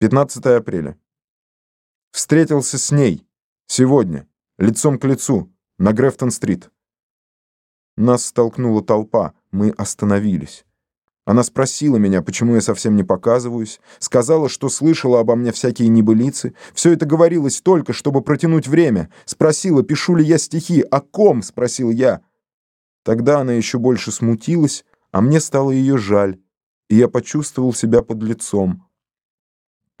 15 апреля. Встретился с ней. Сегодня. Лицом к лицу. На Грефтон-стрит. Нас столкнула толпа. Мы остановились. Она спросила меня, почему я совсем не показываюсь, сказала, что слышала обо мне всякие небылицы. Все это говорилось только, чтобы протянуть время. Спросила, пишу ли я стихи. «О ком?» — спросил я. Тогда она еще больше смутилась, а мне стало ее жаль, и я почувствовал себя под лицом.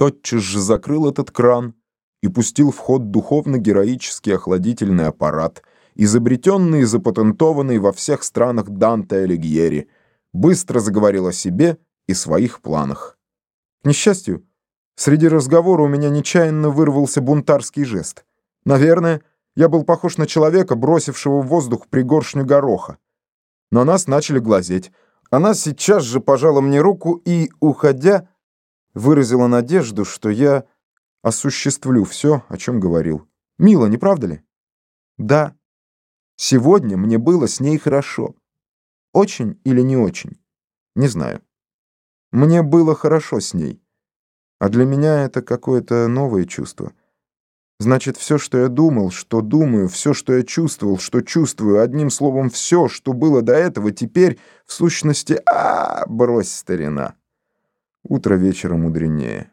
Тотчас же закрыл этот кран и пустил в ход духовно-героический охладительный аппарат, изобретенный и запатентованный во всех странах Данте Алигьери — быстро заговорил о себе и своих планах. К несчастью, среди разговора у меня нечаянно вырвался бунтарский жест. Наверное, я был похож на человека, бросившего в воздух пригоршню гороха. Но нас начали глазеть. Она сейчас же пожала мне руку и, уходя, выразила надежду, что я осуществлю все, о чем говорил. Мило, не правда ли? Да. Сегодня мне было с ней хорошо. Очень или не очень? Не знаю. Мне было хорошо с ней. А для меня это какое-то новое чувство. Значит, все, что я думал, что думаю, все, что я чувствовал, что чувствую, одним словом, все, что было до этого, теперь, в сущности, а, -а, -а брось, старина. Утро вечера мудренее.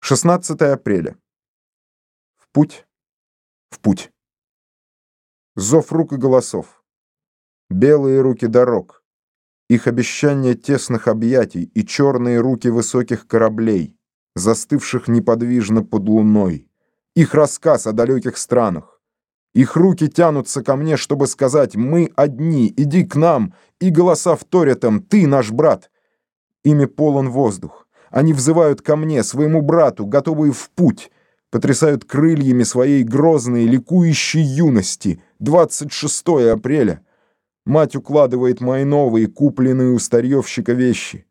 16 апреля. В путь. В путь. Зов рук и голосов белые руки дорог, их обещания тесных объятий и черные руки высоких кораблей, застывших неподвижно под луной, их рассказ о далеких странах. Их руки тянутся ко мне, чтобы сказать «Мы одни, иди к нам», и голоса вторят им «Ты наш брат». Ими полон воздух. Они взывают ко мне, своему брату, готовые в путь, потрясают крыльями своей грозной, ликующей юности. 26 апреля — Мать укладывает мои новые, купленные у старьевщика вещи.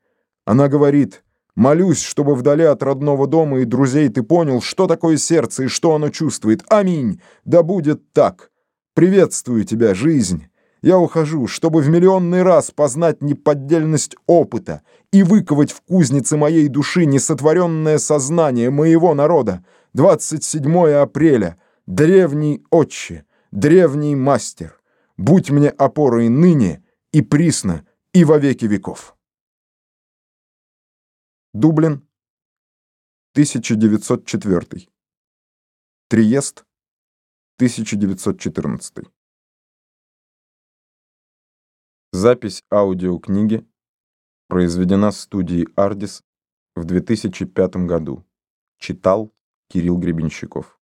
Она говорит, молюсь, чтобы вдали от родного дома и друзей ты понял, что такое сердце и что оно чувствует. Аминь. Да будет так. Приветствую тебя, жизнь. Я ухожу, чтобы в миллионный раз познать неподдельность опыта и выковать в кузнице моей души несотворенное сознание моего народа. 27 апреля. Древний отче, древний мастер будь мне опорой ныне и присно, и во веки веков. Дублин, 1904. Триест, 1914. Запись аудиокниги произведена в студии «Ардис» в 2005 году. Читал Кирилл Гребенщиков.